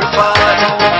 glorified